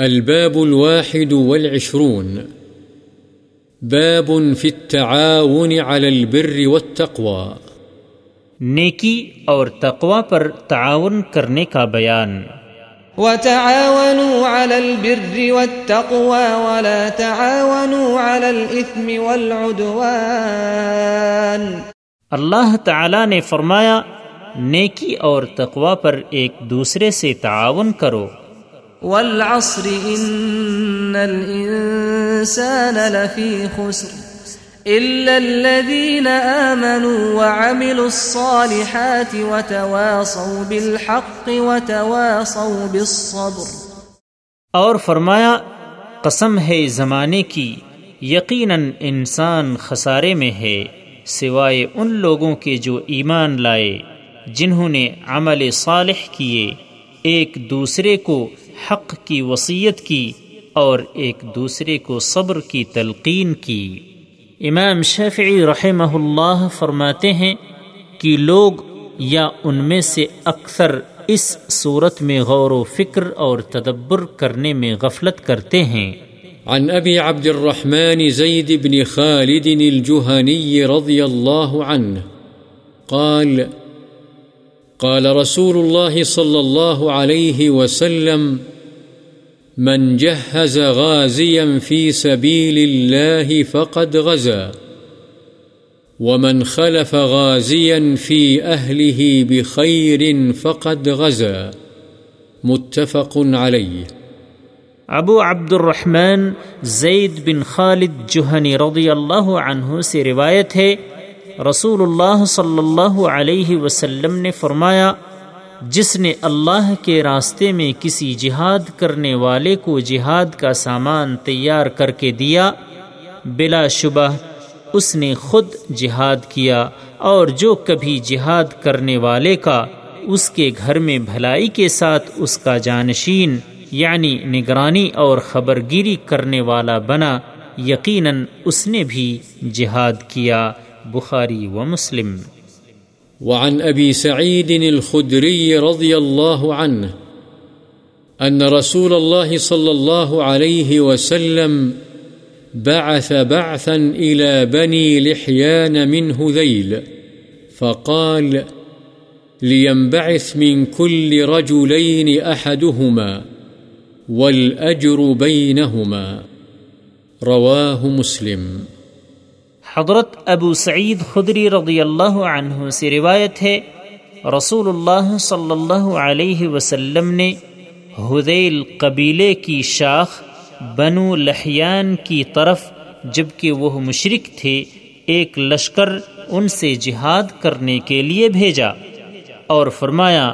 الباب الواحد والعشرون. باب في التعاون على البر والتقوى. نیکی اور تقوی پر تعاون کرنے کا بیان. وتعاونوا على البر والتقوى ولا تعاونوا على الإثم والعدوان. اللہ تعالی نے فرمایا نیکی اور تقوی پر ایک دوسرے سے تعاون کرو۔ والعصر إن الإنسان لفي خسر إلا الذين آمنوا وعملوا الصالحات وتواصوا بالحق وتواصوا بالصبر. اور فرمایا، قسم ہے زمانے کی، یقیناً انسان خسارے میں ہے، سوائے ان لوگوں کے جو ایمان لائے، جنہوں نے عمل صالح کیے، ایک دوسرے کو حق کی وصیت کی اور ایک دوسرے کو صبر کی تلقین کی۔ امام شافعی رحمہ اللہ فرماتے ہیں کہ لوگ یا ان میں سے اکثر اس صورت میں غور و فکر اور تدبر کرنے میں غفلت کرتے ہیں۔ عن أبي عبد الرحمن زيد بن خالد الجهني رضي الله عنه قال قال رسول الله صلى الله عليه وسلم، من جهز غازيا في سبيل الله فقد غزا، ومن خلف غازيا في أهله بخير فقد غزا. متفق عليه. ابو عبد الرحمن زید بن خالد جوہنی رضی اللہ عنہ سے روایت ہے رسول اللہ صلی اللہ علیہ وسلم نے فرمایا، جس نے اللہ کے راستے میں کسی جہاد کرنے والے کو جہاد کا سامان تیار کر کے دیا، بلا شبہ اس نے خود جہاد کیا اور جو کبھی جہاد کرنے والے کا، اس کے گھر میں بھلائی کے ساتھ اس کا جانشین یعنی نگرانی اور خبرگیری کرنے والا بنا، یقیناً اس نے بھی جہاد کیا۔ بخاری و مسلم۔ وعن أبي سعيد الخدري رضي الله عنه أن رسول الله صلى الله عليه وسلم بعث بعثا إلى بني لحيان من هذيل فقال لينبعث من كل رجلين أحدهما والأجر بينهما رواه مسلم۔ حضرت ابو سعید خدری رضی اللہ عنہ سے روایت ہے رسول اللہ صلی اللہ علیہ وسلم نے حدیل قبیلے کی شاخ بنو لحیان کی طرف، جبکہ وہ مشرک تھے، ایک لشکر ان سے جہاد کرنے کے لیے بھیجا اور فرمایا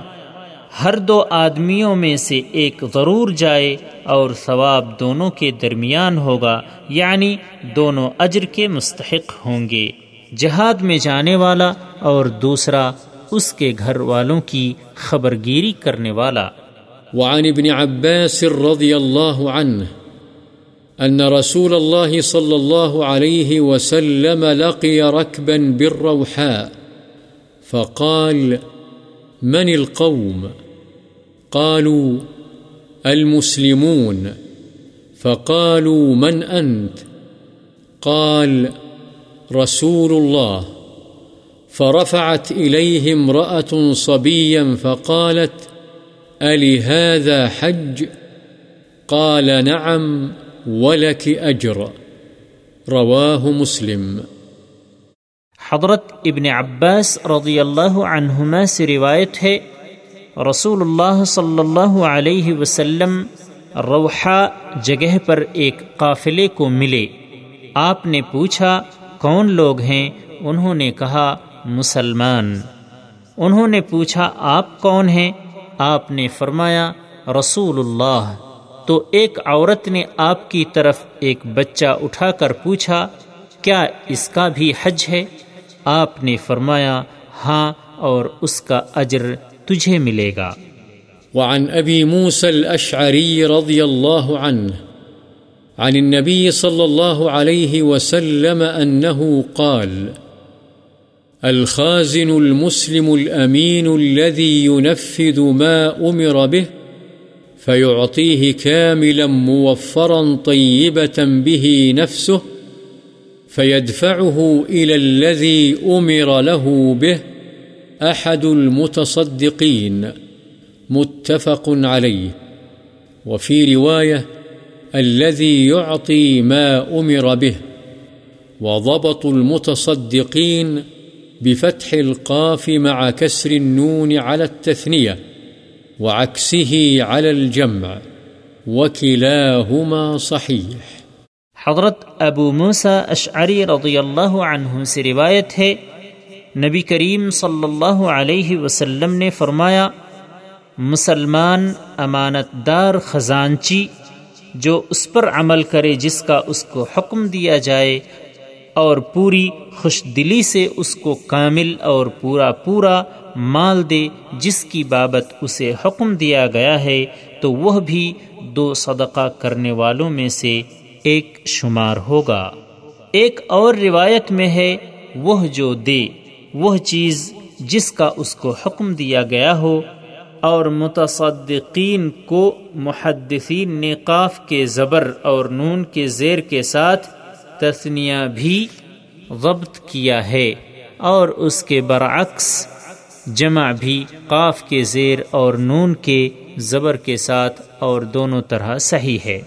ہر دو آدمیوں میں سے ایک ضرور جائے اور ثواب دونوں کے درمیان ہوگا یعنی دونوں اجر کے مستحق ہوں گے جہاد میں جانے والا اور دوسرا اس کے گھر والوں کی خبرگیری کرنے والا وعن ابن عباس رضی اللہ عنہ أن رسول الله صلى الله عليه وسلم لقي ركبا بالروحاء، فقال، من القوم؟ قالوا المسلمون فقالوا من أنت؟ قال رسول الله. فرفعت إليه امرأة صبيا فقالت ألي هذا حج؟ قال نعم ولك أجر. رواه مسلم. حضرت ابن عباس رضی اللہ عنہما سے روایت ہے رسول اللہ صلی اللہ علیہ وسلم روحا جگہ پر ایک قافلے کو ملے۔ آپ نے پوچھا، کون لوگ ہیں؟ انہوں نے کہا، مسلمان۔ انہوں نے پوچھا، آپ کون ہیں؟ آپ نے فرمایا رسول اللہ تو ایک عورت نے آپ کی طرف ایک بچہ اٹھا کر پوچھا، کیا اس کا بھی حج ہے؟ آپ نے فرمایا ہاں اور اس کا اجر تجھے ملے گا۔ وعن أبي موسى الأشعري رضي الله عنه عن النبي صلى الله عليه وسلم أنه قال، الخازن المسلم الأمين الذي ينفذ ما أمر به فيعطيه كاملا موفرا طيبة به نفسه فيدفعه إلى الذي أمر له به۔ أحد المتصدقين، متفق عليه. وفي رواية، الذي يعطي ما أمر به. وضبط المتصدقين بفتح القاف مع كسر النون على التثنية، وعكسه على الجمع. وكلاهما صحيح. حضرت ابو موسا اشعری رضی اللہ عنہ سے روایت ہے نبی کریم صلی اللہ علیہ وسلم نے فرمایا، مسلمان امانت دار خزانچی جو اس پر عمل کرے جس کا اس کو حکم دیا جائے اور پوری خوش دلی سے اس کو کامل اور پورا پورا مال دے جس کی بابت اسے حکم دیا گیا ہے، تو وہ بھی دو صدقہ کرنے والوں میں سے ایک شمار ہوگا۔ ایک اور روایت میں ہے، وہ جو دے۔ وہ چیز جس کا اس کو حکم دیا گیا ہو اور متصدقین کو محدثین نے قاف کے زبر اور نون کے زیر کے ساتھ تثنیہ بھی ضبط کیا ہے اور اس کے برعکس جمع بھی قاف کے زیر اور نون کے زبر کے ساتھ اور دونوں طرح صحیح ہے۔